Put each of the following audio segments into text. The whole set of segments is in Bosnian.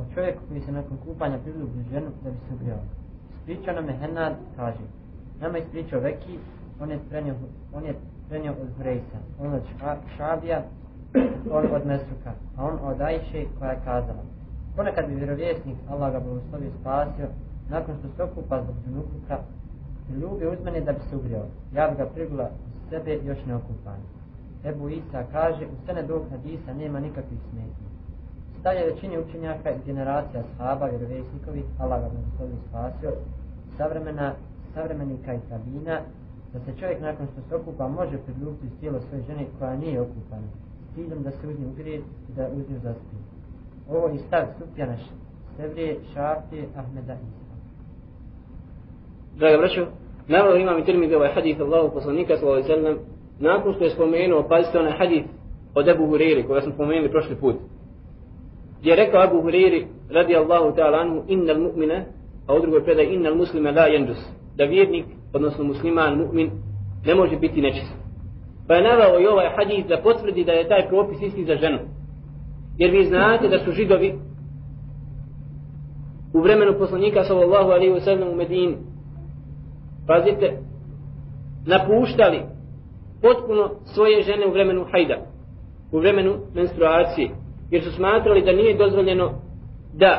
o čovjeku koji se nakon kupanja priljubi ženu da bi se ugrijao. Ispričao nam je Henad, kaže, nama je ispričao Veki, on je prenio, on je prenio od Hureysa, on od Šabija, on od Mesuka, a on od Ajše koja je kazala. Ponekad bi vjerovjesnik, Allah ga blagoslovi spasio, nakon što se okupa zbog džunukuka, ljubi uz mene da bi se ugrijao. Ja bi ga prigula u sebe još ne. Ebu Isa kaže, u sene dok hadisa nema nikakvih smetnji. Stav je većini učenjaka i generacija sahaba, vjerovjesnikovi, Allah ga blagoslovi spasio, savremena, savremenika i tabina, da se čovjek nakon što se okupa može pridružiti tijelo svoje žene koja nije okupana, s ciljem da se uz nju ugrije i da uz nju zaspije. Ovo je stav Sufjana Sevrije, Šafije, Ahmeda Isa. Draga braćo, navio imam i termidi ovaj hadith Allahu poslanika sallallahu alaihi sallam, nakon što je spomenuo, pazite onaj hadith od Ebu Huriri, koga smo spomenuli prošli put, gdje je rekao Abu Huriri, radi Allahu ta'ala anhu, innal mu'mina, a u drugoj predaj, innal muslima la jendus, da vjernik, odnosno musliman, mu'min, ne može biti nečist. Pa je navao i ovaj hadis da potvrdi da je taj propis isti za ženu. Jer vi znate da su židovi u vremenu poslanika sallallahu alaihi wa sallam u Medini pazite napuštali potpuno svoje žene u vremenu hajda u vremenu menstruacije jer su smatrali da nije dozvoljeno da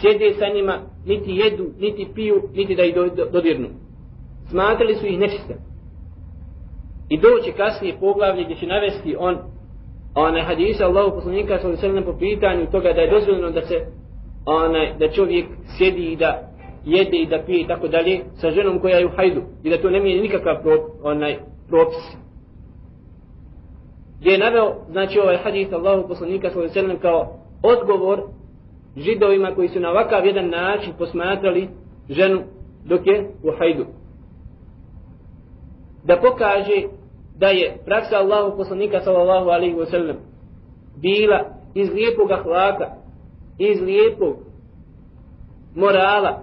sjede sa njima niti jedu, niti piju, niti da ih dodirnu smatrali su ih nečistim. i doće kasnije poglavlje gdje će navesti on onaj hadisa Allahu poslanika sallallahu alejhi po pitanju toga da je dozvoljeno da se onaj da čovjek sjedi i da jede i da pije i tako dalje sa ženom koja je u hajdu i da to ne mijenja nikakav pro, onaj propis gdje je naveo znači ovaj hadis Allahu poslanika sallallahu alejhi ve sellem kao odgovor židovima koji su na ovakav jedan način posmatrali ženu dok je u hajdu. Da pokaže da je praksa Allahu poslanika sallallahu alaihi wa sallam bila iz lijepog ahlaka, iz lijepog morala,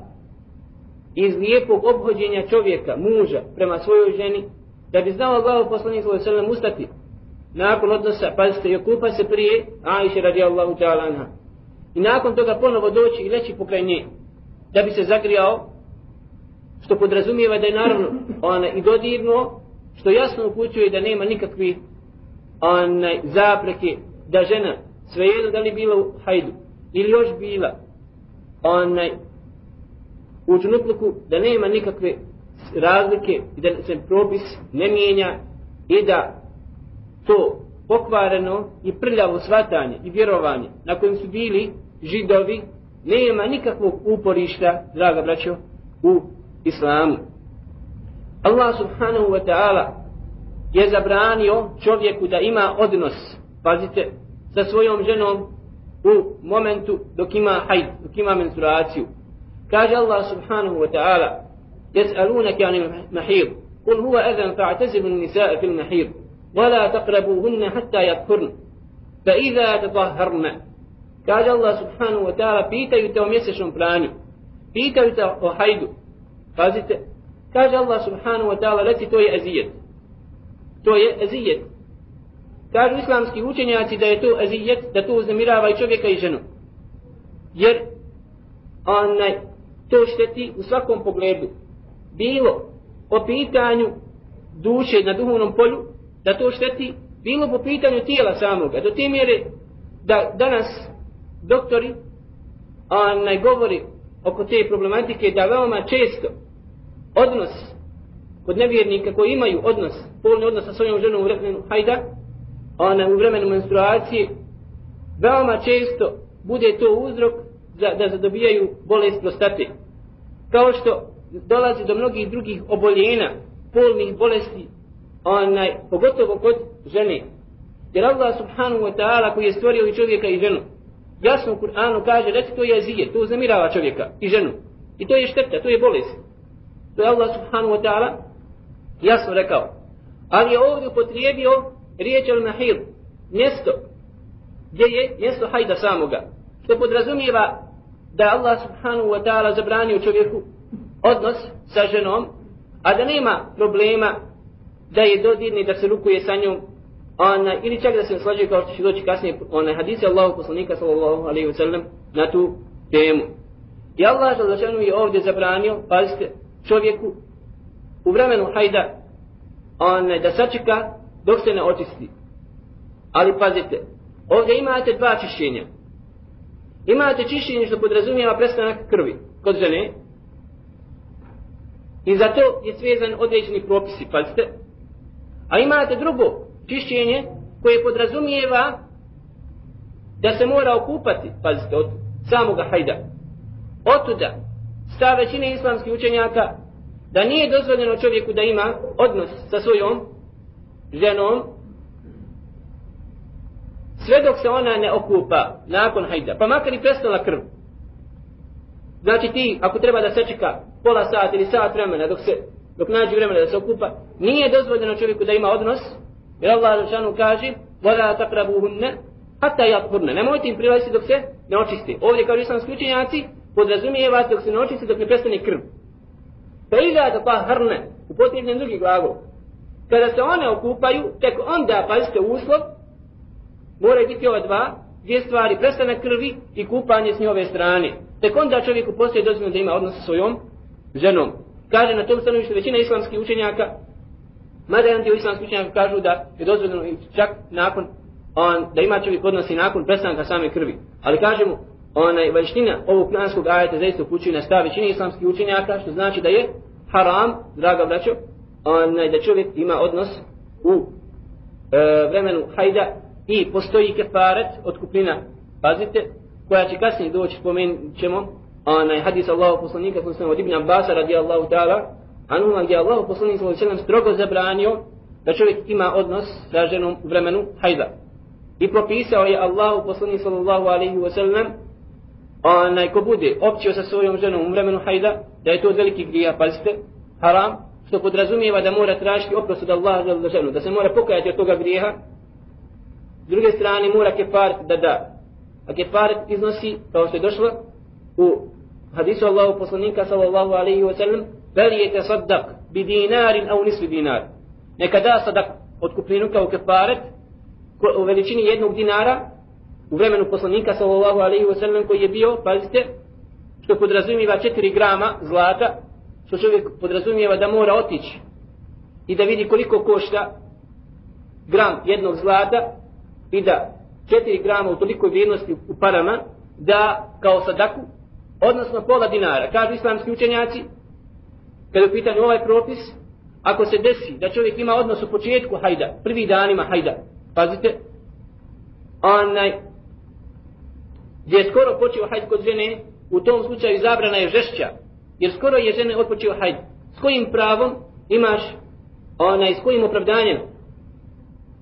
iz lijepog obhođenja čovjeka, muža, prema svojoj ženi, da bi znao Allahu poslanika sallallahu alaihi wa sallam ustati nakon odnosa, pazite, i okupa se prije Aisha radijallahu ta'ala anha. I nakon toga ponovo doći i leći pokraj nje, da bi se zagrijao, što podrazumijeva da je naravno ona i dodirno, što jasno upućuje da nema nikakvi onaj, zapreke da žena svejedno da li bila u hajdu ili još bila onaj, u džunupluku da nema nikakve razlike i da se propis ne mijenja i da to pokvareno i prljavo svatanje i vjerovanje na kojem su bili židovi nema nikakvog uporišta, draga braćo, u islamu. Allah subhanahu wa ta'ala je zabranio čovjeku da ima odnos, pazite, sa svojom ženom u momentu dok ima hajd, dok ima menstruaciju. Kaže Allah subhanahu wa ta'ala, يسألونك عن المحيض قل هو أذن فاعتزلوا النساء في المحيض ولا تقربوهن حتى يطهرن فإذا تطهرن kaže Allah subhanahu wa ta'ala pitaju te o mjesečnom planu pitaju te o hajdu pazite Kaže Allah subhanahu wa ta'ala, reci to je ezijet. To je ezijet. Kažu islamski učenjaci da je to ezijet, da to uznemirava i čovjeka i ženu. Jer onaj, to šteti u svakom pogledu. Bilo po pitanju duše na duhovnom polju, da to šteti, bilo po pitanju tijela samoga. Do te mjere da danas doktori onaj, govori oko te problematike da veoma često odnos kod nevjernika koji imaju odnos, polni odnos sa svojom ženom u vremenu hajda, ona u vremenu menstruacije, veoma često bude to uzrok za, da zadobijaju bolest prostate. Kao što dolazi do mnogih drugih oboljena, polnih bolesti, onaj, pogotovo kod žene. Jer Allah subhanahu wa ta'ala koji je stvorio i čovjeka i ženu, jasno u Kur'anu kaže, reći to je zije, to uznemirava čovjeka i ženu. I to je šteta, to je bolest. To je Allah subhanahu wa ta'ala jasno rekao. Ali je ovdje upotrijebio riječ al-mahir, mjesto gdje je mjesto hajda samoga. Što podrazumijeva da Allah subhanahu wa ta'ala zabranio čovjeku odnos sa ženom, a da nema problema da je dodirni da se rukuje sa njom, ona, ili čak da se naslađuje kao što će doći kasnije onaj hadise Allahu poslanika sallallahu alaihi wa sallam na tu temu. I Allah žalzašanu je ovdje zabranio, pazite, čovjeku u vremenu hajda onaj, da sačeka dok se ne očisti. Ali pazite, ovdje imate dva čišćenja. Imate čišćenje što podrazumijeva prestanak krvi kod žene. I za to je svezan određeni propisi, pazite. A imate drugo čišćenje koje podrazumijeva da se mora okupati, pazite, od samoga hajda. Otuda, stav većine islamskih učenjaka, da nije dozvoljeno čovjeku da ima odnos sa svojom ženom, sve dok se ona ne okupa nakon hajda, pa makar i prestala krv. Znači ti, ako treba da se čeka pola sata ili sat vremena dok se dok nađe vremena da se okupa, nije dozvoljeno čovjeku da ima odnos, jer Allah Žešanu kaže, voda takrabu hunne, hata i atpurne, nemojte im prilaziti dok se ne očisti. Ovdje kaže islamski učenjaci, podrazumije vas dok se ne očisti, dok ne prestane krv. Pa ili da pa hrne, u potrebnem drugi glagol, kada se one okupaju, tek onda, pazite, uslov, moraju biti ova dva, dvije stvari, prestane krvi i kupanje s njove strane. Tek onda čovjeku postoje dozvoljeno da ima odnos sa svojom ženom. Kaže na tom stanovištu većina islamskih učenjaka, mada jedan dio islamskih učenjaka kažu da je dozvoljeno i čak nakon, on, da ima čovjek odnosi i nakon prestanka same krvi. Ali kažemo, onaj vanština ovog kuranskog ajeta zaista upućuje na stav većine islamskih učenjaka, što znači da je haram, draga braćo, onaj, da čovjek ima odnos u e, vremenu hajda i postoji kefaret od pazite, koja će kasnije doći, spomenut ćemo, onaj hadis Allahu poslanika, koji sam od Ibn Abbas radijallahu ta'ala, anhu gdje Allahu poslanik sallallahu alejhi strogo zabranio da čovjek ima odnos sa ženom u vremenu hajda. I propisao je Allahu poslanik sallallahu alejhi ve sellem onaj ko bude općio sa svojom ženom u vremenu hajda, da je to veliki grijeh, pazite, haram, što podrazumijeva da mora tražiti oprost od Allaha za ženu, da se mora pokajati od toga grijeha. S druge strane mora kefaret da da. A kefaret iznosi, kao što je došlo, u hadisu Allahu poslanika sallallahu alaihi wa sallam, bel je te saddak bi dinarin au nisli dinar. Neka da sadak od kupninu kao kefaret, u veličini jednog dinara, u vremenu poslanika sallallahu alaihi wa sallam koji je bio, pazite, što podrazumijeva 4 grama zlata, što čovjek podrazumijeva da mora otići i da vidi koliko košta gram jednog zlata i da 4 grama u tolikoj vrijednosti u parama da kao sadaku, odnosno pola dinara, kažu islamski učenjaci, kada je u pitanju ovaj propis, ako se desi da čovjek ima odnos u početku hajda, prvi danima hajda, pazite, onaj, gdje je skoro počeo hajd kod žene, u tom slučaju zabrana je žešća, jer skoro je žene odpočeo hajd. S kojim pravom imaš, onaj, s kojim opravdanjem,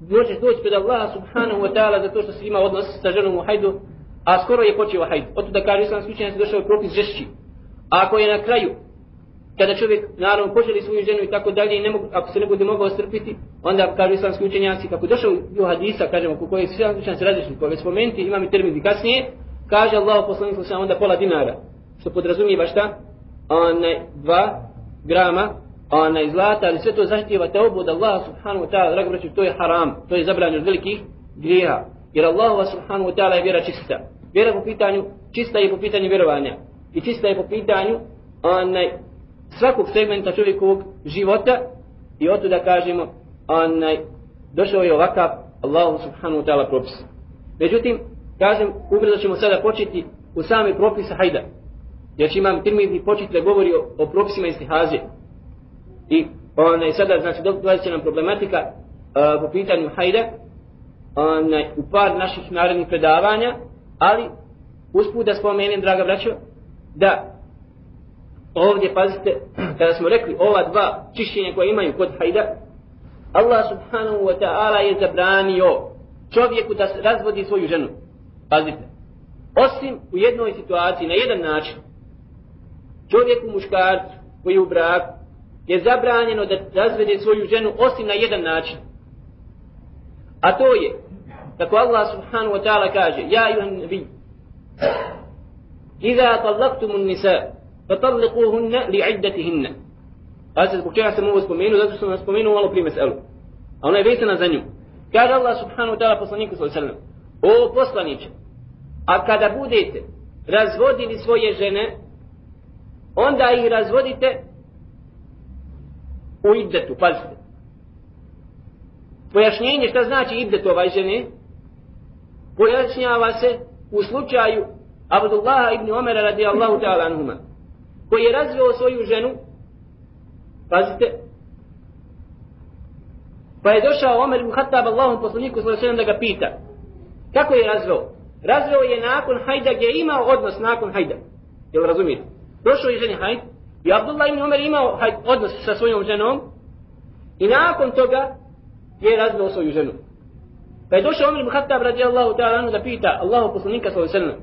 možeš doći pred Allaha subhanahu wa ta'ala zato što si ima odnos sa ženom u hajdu, a skoro je počeo hajd. Oto da kaže islamski učenjac došao propis žešći. A ako je na kraju, kada čovjek naravno poželi svoju ženu i tako dalje i ne mogu, ako se ne bude mogao strpiti, onda kaže islamski učenjaci, kako došao u hadisa, kažemo, ko koje svi učenjaci različni, koje već spomenuti, imam i termin kasnije, kaže Allah poslanik sa onda pola dinara što podrazumijeva šta onaj dva grama onaj zlata ali sve to zahtjeva te od Allah subhanahu wa ta'ala drago braću to je haram to je zabranjeno od velikih grijeha jer Allah subhanahu wa ta'ala je vjera čista vjera po pitanju čista je po pitanju vjerovanja i čista je po pitanju onaj svakog segmenta čovjekovog života i o da kažemo onaj došao je ovakav Allah subhanahu wa ta'ala propis međutim kažem, ubrzo ćemo sada početi u same propise hajda. Jer će imam tirmidni početi da govori o, o propisima istihaze. I onaj, sada, znači, dolazi će nam problematika a, po pitanju hajda onaj, u par naših narednih predavanja, ali usput da spomenem, draga braćo, da ovdje, pazite, kada smo rekli ova dva čišćenja koje imaju kod hajda, Allah subhanahu wa ta'ala je zabranio čovjeku da razvodi svoju ženu. Pazite. Osim u jednoj situaciji, na jedan način, čovjeku muškarcu koji je u braku, je zabranjeno da razvede svoju ženu osim na jedan način. A to je, Tako Allah subhanahu wa ta'ala kaže, Ja juhan nabi, Iza tallaktumu nisa, fatalliquhunna li iddatihinna. Pazite, zbog čega sam ovo spomenuo, zato sam spomenuo malo prije meselu. A ona je vezana za nju. Kaže Allah subhanahu wa ta'ala poslaniku sallallahu alaihi O poslaniće, a kada budete razvodili svoje žene, onda ih razvodite u iddetu, pazite. Pojašnjenje šta znači iddet ovaj žene, pojašnjava se u slučaju Abdullah ibn Umara radijallahu ta'ala anhuma, koji je razveo svoju ženu, pazite, pa je došao Omer ibn Khattab Allahom poslaniku sallallahu da ga pita, kako je razveo? Razveo je nakon hajda gdje je imao odnos nakon hajda. Jel razumijete? Došao je ženi hajd i Abdullah ibn Umar imao hajd, odnos sa svojom ženom i nakon toga je razveo svoju ženu. Pa je došao Omer ibn Khattab radijallahu ta'ala da pita Allahu poslanika sallallahu alejhi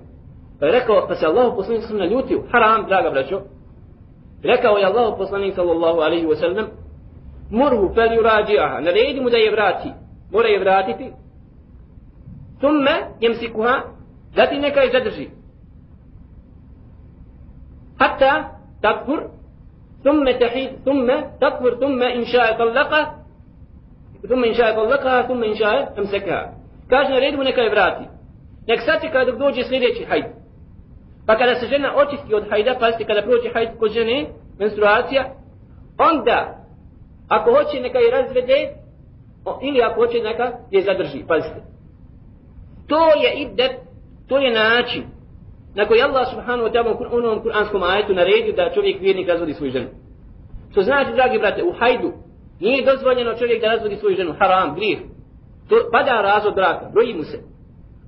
Pa je rekao, pa se Allahu poslanik sallallahu alejhi ljutio, haram, draga braćo. Rekao je Allahu poslanik sallallahu alejhi ve sellem: "Murhu fel yuraji'aha." Naredi mu da je vrati. Mora je vratiti. Thumma yamsikuha, zatim neka je zadrži. Hatta takfur, ثم تحيد ثم تكفر ثم إن شاء طلقها ثم إن شاء طلقها ثم إن شاء أمسكها kaže na redu neka je vrati nek sačeka dok dođe sljedeći hajd pa kada se žena očisti od hajda pazite kada prođe hajd kod žene menstruacija onda ako hoće neka je razvede ili ako hoće neka je zadrži pazite to je iddet to je način na koji Allah subhanahu wa ta'ala u onom kuranskom ajetu naredio da čovjek vjernik razvodi svoju ženu. Što znači, dragi brate, u hajdu nije dozvoljeno čovjek da razvodi svoju ženu, haram, grijeh. To pada razvod braka, broji mu se.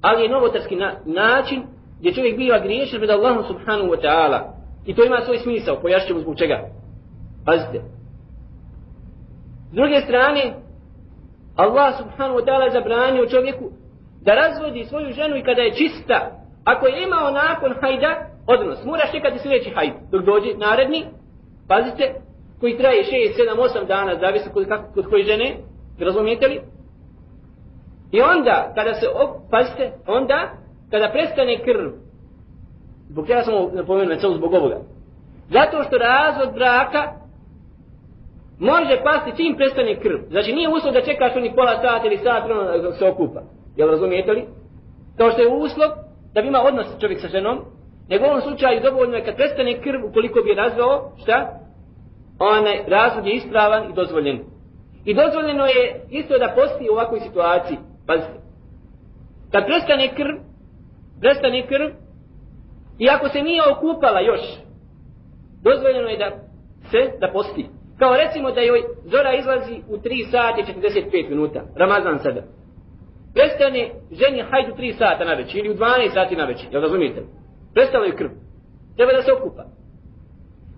Ali je novotarski na, način gdje čovjek biva griješan pred Allahom subhanahu wa ta'ala. I to ima svoj smisao, pojašćemo zbog čega. Pazite. S druge strane, Allah subhanahu wa ta'ala zabranio čovjeku da razvodi svoju ženu i kada je čista, Ako je imao nakon hajda, odnos, moraš čekati sljedeći hajd, dok dođe naredni, pazite, koji traje 6, 7, 8 dana, zavisno kod, kako, kod koje žene, razumijete li? I onda, kada se, op, pazite, onda, kada prestane krv, zbog čega sam napomenuo samo zbog ovoga, zato što razvod braka može pasti čim prestane krv. Znači nije uslov da čekaš oni pola sata ili sat, ono da se okupa. Jel razumijete li? Kao što je uslov da bi ima odnos čovjek sa ženom, nego u ovom slučaju dovoljno je kad prestane krv, ukoliko bi je razveo, šta? Onaj razlog je ispravan i dozvoljen. I dozvoljeno je isto da posti u ovakvoj situaciji. Pazite. Kad prestane krv, prestane krv, i ako se nije okupala još, dozvoljeno je da se, da posti. Kao recimo da joj zora izlazi u 3 sati 45 minuta, Ramazan sada prestane ženi hajdu 3 sata na večer ili u 12 sati na večer, jel razumijete? Prestalo je krv. Treba da se okupa.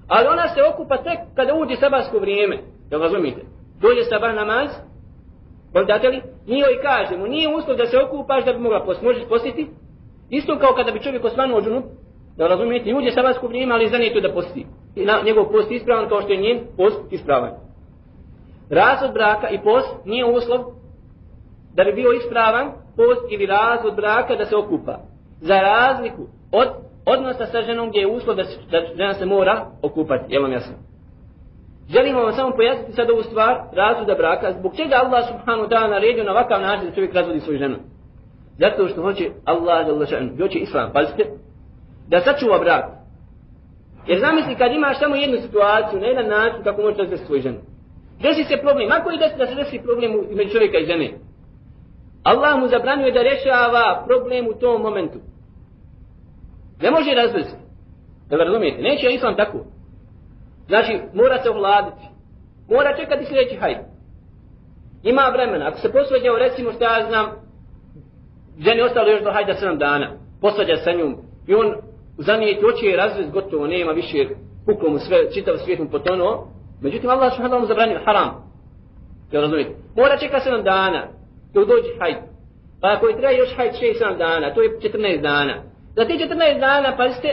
Ali ona se okupa tek kada uđe sabarsko vrijeme, jel razumijete? Dođe sabar namaz, Pogledate li? Nije joj kažemo, nije uslov da se okupaš da bi mogla post, možeš postiti. Isto kao kada bi čovjek osvanuo džunup, da razumijete, uđe sabarsko vrijeme, ali za to da posti. I na, njegov post ispravan kao što je njen post ispravan. Razvod braka i post nije uslov da bi bio ispravan post ili razvod braka da se okupa. Za razliku od odnosa sa ženom gdje je uslov da, da žena se mora okupati. Jel vam jasno? Želimo vam samo pojasniti sad ovu stvar razvoda braka. Zbog čega Allah subhanahu wa ta'ala naredio na ovakav način da čovjek razvodi svoju ženu? Zato što hoće Allah da hoće Islam, pazite, da sačuva brak. Jer zamisli kad imaš samo jednu situaciju, na jedan način kako možeš razvesti svoju ženu. Desi se problem, ako i desi da se desi problem među čovjeka i žene, Allah mu zabranjuje da rješava problem u tom momentu. Ne može razvesti. Da li razumijete? Neće islam tako. Znači, mora se ovladiti. Mora čekati sljedeći hajde. Ima vremena. Ako se posveđao, recimo što ja znam, ženi ostalo još do hajda 7 dana. Posveđa sa njom. I on zanijeti oči je razvest gotovo, nema više puklo mu sve, čitav svijet mu potonuo. Međutim, Allah subhanahu mu zabranio haram. Jel razumijete? Mora čekati 7 dana dok dođe hajde. Pa ako je treba još hajde 6-7 dana, to je 14 dana. Za te 14 dana, pazite,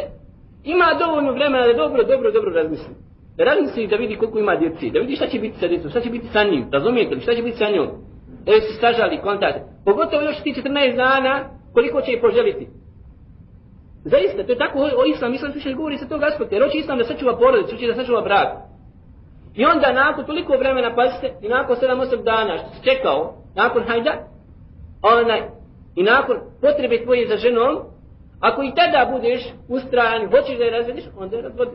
ima dovoljno vremena da dobro, dobro, dobro razmisli. Da razmisli da vidi koliko ima djeci, da vidi šta će biti sa djecom, šta će biti sa njim, razumijete li, šta će biti sa njom. Evo se stažali kontakt. Pogotovo još ti 14 dana, koliko će je poželiti. Zaista, to je tako o islam, islam više govori sa tog aspekta, jer hoće islam da sačuva porodicu, hoće da sačuva brak. I onda nakon toliko vremena, pazite, i nakon 7-8 dana što si čekao, nakon hajda, onaj, i nakon potrebe tvoje za ženom, ako i tada budeš ustrajan i hoćeš da je razvediš, onda je razvodi.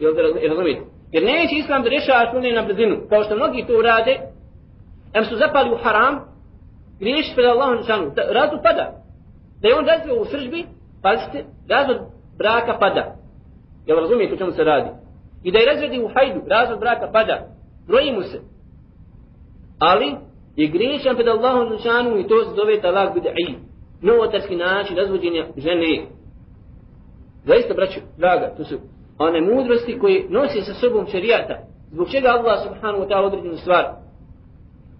Jel da razumijete? Jer neće islam da rješava sunne na brzinu, kao što mnogi to urade, em su zapali u haram, griješ pred Allahom šanu, razvod pada. Da je on razvio u sržbi, pazite, razvod braka pada. Jel razumijete o čemu se radi? I da je razvedi u hajdu, razvod braka pada. Broji mu se. Ali, je griješan pred Allahom šanu i to se zove talak bid'i. Novotarski način razvođenja žene. Zaista, braću, draga, to su one mudrosti koje nosi sa sobom šerijata. Zbog čega Allah subhanahu wa ta'ala određenu stvar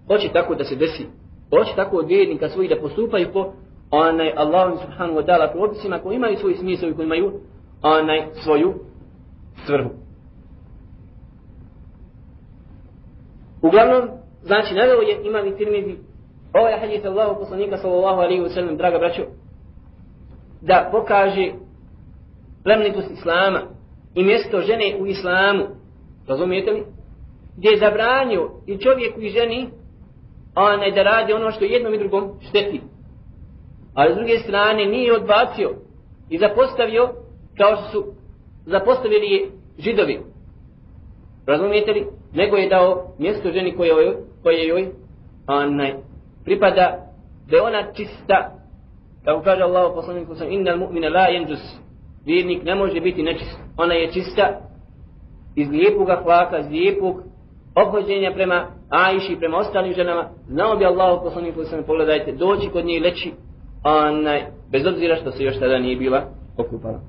hoće tako da se desi. Hoće tako od vjernika svojih da postupaju po onaj Allah subhanahu wa ta'ala propisima koji imaju svoj smisao i koji imaju onaj svoju svrhu. Uglavnom, znači, naveo je imam i tirmizi ovaj hadith Allahu poslanika sallallahu alaihi wa sallam, draga braćo, da pokaže plemnitost Islama i mjesto žene u Islamu. Razumijete li? Gdje je zabranio i čovjeku i ženi onaj da radi ono što jednom i drugom šteti. Ali s druge strane nije odbacio i zapostavio kao što su zapostavili je židovi. Razumijete li? Nego je dao mjesto ženi koje joj, koje joj onaj, pripada da je ona čista. Kako kaže Allah poslanik sam, innal mu'mina la yanjus Vjernik ne može biti nečist. Ona je čista iz lijepog ahlaka, iz lijepog obhođenja prema Ajši, prema ostalim ženama. Znao bi Allah poslanik sam, pogledajte, doći kod nje i leći, onaj, bez obzira što se još tada nije bila okupala.